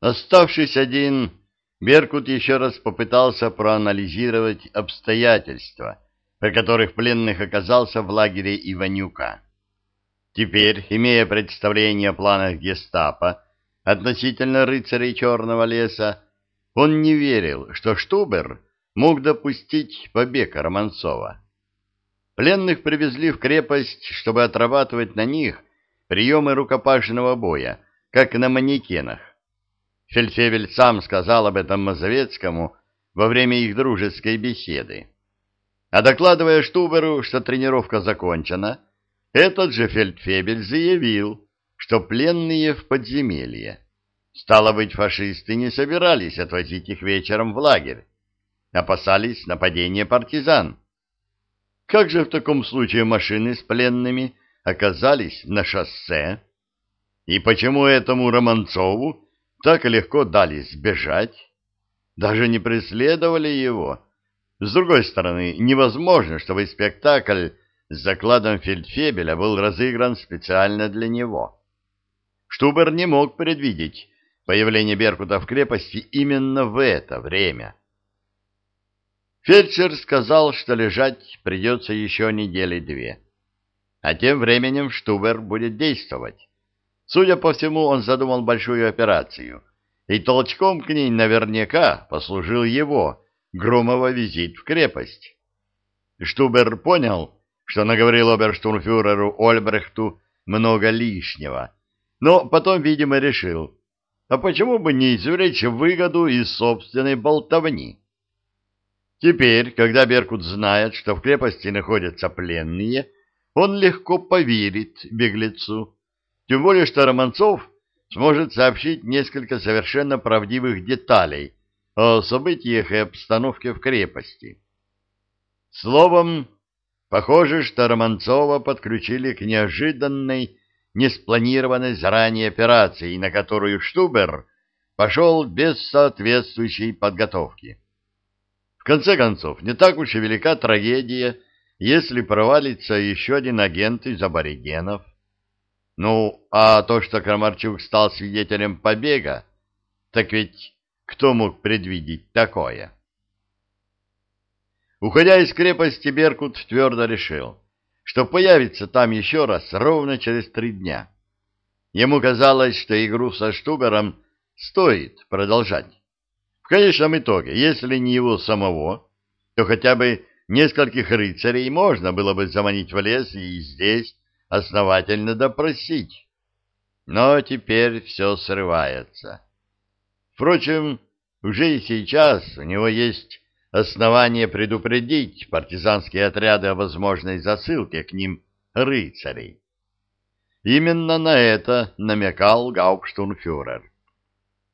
Оставшись один, Беркут еще раз попытался проанализировать обстоятельства, при которых пленных оказался в лагере Иванюка. Теперь, имея представление о планах гестапо относительно рыцарей Черного леса, он не верил, что Штубер мог допустить побег Романцова. Пленных привезли в крепость, чтобы отрабатывать на них приемы рукопашного боя, как на манекенах. Фельдфебель сам сказал об этом Мазовецкому во время их дружеской беседы. А докладывая Штуберу, что тренировка закончена, этот же фельдфебель заявил, что пленные в подземелье. Стало быть, фашисты не собирались отвозить их вечером в лагерь, опасались нападения партизан. Как же в таком случае машины с пленными оказались на шоссе? И почему этому Романцову так легко дали сбежать? Даже не преследовали его. С другой стороны, невозможно, чтобы спектакль с закладом фельдфебеля был разыгран специально для него. Штубер не мог предвидеть появление Беркута в крепости именно в это время. Фельдшер сказал, что лежать придется еще недели две. А тем временем Штубер будет действовать. Судя по всему, он задумал большую операцию, и толчком к ней наверняка послужил его, Громова, визит в крепость. Штубер понял, что наговорил оберштурмфюреру Ольбрехту много лишнего, но потом, видимо, решил, а почему бы не извлечь выгоду из собственной болтовни? Теперь, когда Беркут знает, что в крепости находятся пленные, он легко поверит беглецу тем более, что Романцов сможет сообщить несколько совершенно правдивых деталей о событиях и обстановке в крепости. Словом, похоже, что Романцова подключили к неожиданной, неспланированной заранее операции, на которую Штубер пошел без соответствующей подготовки. В конце концов, не так уж и велика трагедия, если провалится еще один агент из аборигенов. Ну, а то, что Крамарчук стал свидетелем побега, так ведь кто мог предвидеть такое? Уходя из крепости, Беркут твердо решил, что появится там еще раз ровно через три дня. Ему казалось, что игру со Штубером стоит продолжать. В конечном итоге, если не его самого, то хотя бы нескольких рыцарей можно было бы заманить в лес и здесь основательно допросить. Но теперь все срывается. Впрочем, уже и сейчас у него есть основания предупредить партизанские отряды о возможной засылке к ним рыцарей. Именно на это намекал гауптштурмфюрер.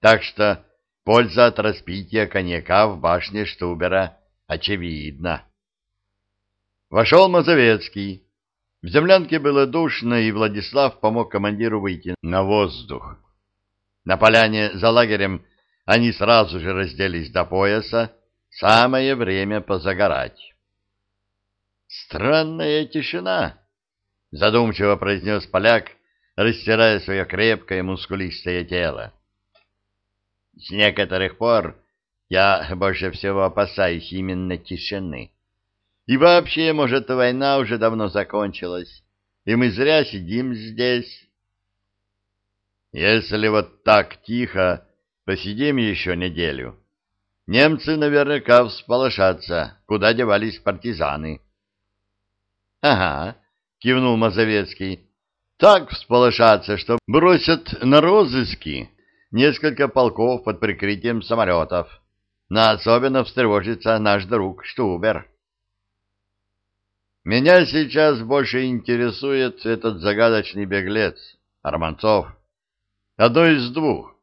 Так что польза от распития коньяка в башне Штубера очевидна. Вошел Мазовецкий, в землянке было душно, и Владислав помог командиру выйти на воздух. На поляне за лагерем они сразу же разделись до пояса, самое время позагорать. «Странная тишина», — задумчиво произнес поляк, растирая свое крепкое мускулистое тело. «С некоторых пор я больше всего опасаюсь именно тишины». И вообще, может, война уже давно закончилась, и мы зря сидим здесь. Если вот так тихо посидим еще неделю, немцы наверняка всполошатся, куда девались партизаны. — Ага, — кивнул Мазовецкий, — так всполошатся, что бросят на розыски несколько полков под прикрытием самолетов. Но особенно встревожится наш друг Штубер. Меня сейчас больше интересует этот загадочный беглец, Арманцов. Одно из двух.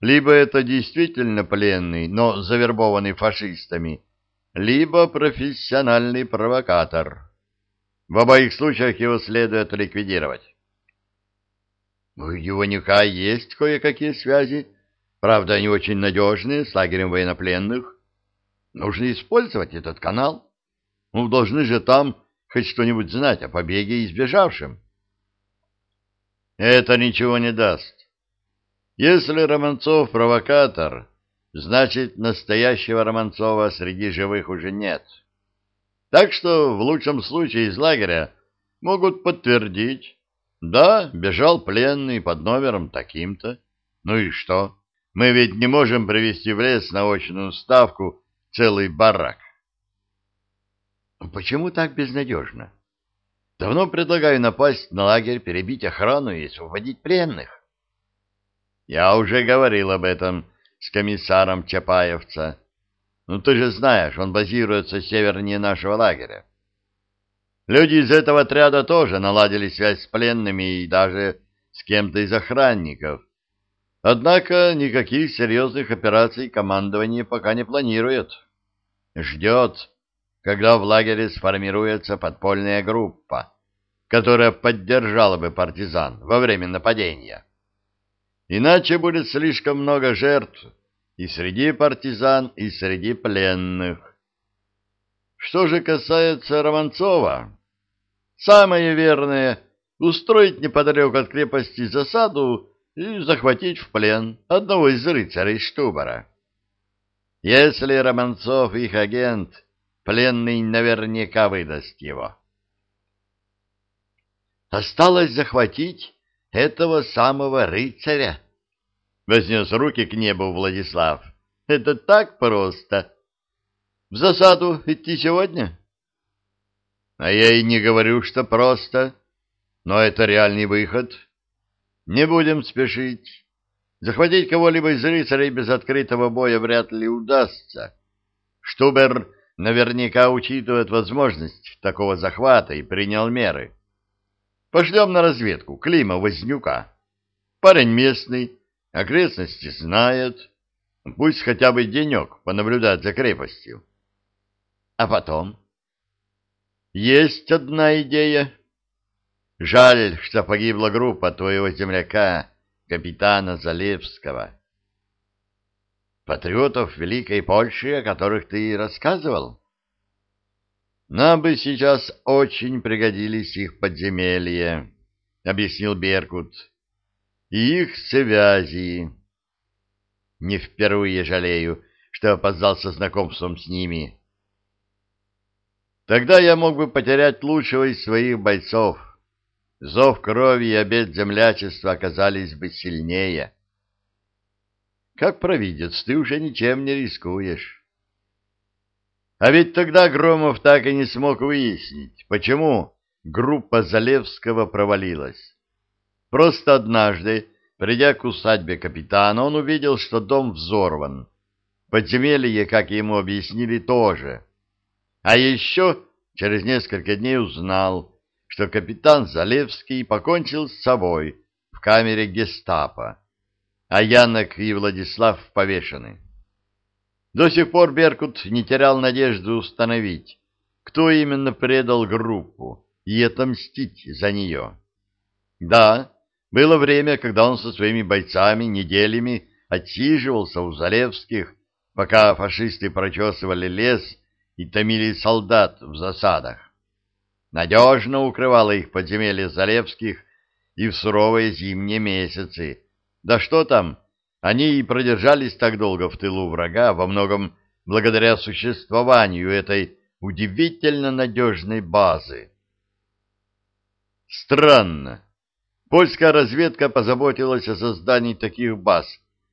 Либо это действительно пленный, но завербованный фашистами, либо профессиональный провокатор. В обоих случаях его следует ликвидировать. У Иванюка есть кое-какие связи, правда, они очень надежные, с лагерем военнопленных. Нужно использовать этот канал. Мы должны же там хоть что-нибудь знать о побеге и сбежавшем. Это ничего не даст. Если Романцов провокатор, значит, настоящего Романцова среди живых уже нет. Так что в лучшем случае из лагеря могут подтвердить, да, бежал пленный под номером таким-то. Ну и что? Мы ведь не можем привести в лес на очную ставку целый барак. Почему так безнадежно? Давно предлагаю напасть на лагерь, перебить охрану и освободить пленных. Я уже говорил об этом с комиссаром Чапаевца. Ну, ты же знаешь, он базируется севернее нашего лагеря. Люди из этого отряда тоже наладили связь с пленными и даже с кем-то из охранников. Однако никаких серьезных операций командование пока не планирует. Ждет, когда в лагере сформируется подпольная группа, которая поддержала бы партизан во время нападения. Иначе будет слишком много жертв и среди партизан, и среди пленных. Что же касается Романцова, самое верное — устроить неподалеку от крепости засаду и захватить в плен одного из рыцарей Штубара. Если Романцов их агент, пленный наверняка выдаст его. Осталось захватить этого самого рыцаря. Вознес руки к небу Владислав. Это так просто. В засаду идти сегодня? А я и не говорю, что просто. Но это реальный выход. Не будем спешить. Захватить кого-либо из рыцарей без открытого боя вряд ли удастся. Штубер наверняка учитывает возможность такого захвата и принял меры. Пошлем на разведку Клима Вознюка. Парень местный, окрестности знает. Пусть хотя бы денек понаблюдает за крепостью. А потом? Есть одна идея. Жаль, что погибла группа твоего земляка, капитана Залевского. Патриотов Великой Польши, о которых ты рассказывал? Нам бы сейчас очень пригодились их подземелья, — объяснил Беркут, — и их связи. Не впервые жалею, что опоздал со знакомством с ними. Тогда я мог бы потерять лучшего из своих бойцов — зов крови и обет землячества оказались бы сильнее. Как провидец, ты уже ничем не рискуешь. А ведь тогда Громов так и не смог выяснить, почему группа Залевского провалилась. Просто однажды, придя к усадьбе капитана, он увидел, что дом взорван. Подземелье, как ему объяснили, тоже. А еще через несколько дней узнал, что капитан Залевский покончил с собой в камере гестапо, а Янок и Владислав повешены. До сих пор Беркут не терял надежды установить, кто именно предал группу, и отомстить за нее. Да, было время, когда он со своими бойцами неделями отсиживался у Залевских, пока фашисты прочесывали лес и томили солдат в засадах надежно укрывало их подземелье Залевских и в суровые зимние месяцы. Да что там, они и продержались так долго в тылу врага, во многом благодаря существованию этой удивительно надежной базы. Странно. Польская разведка позаботилась о создании таких баз,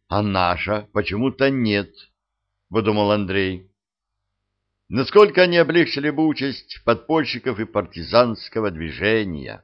а наша почему-то нет, — подумал Андрей. Насколько они облегчили бы участь подпольщиков и партизанского движения?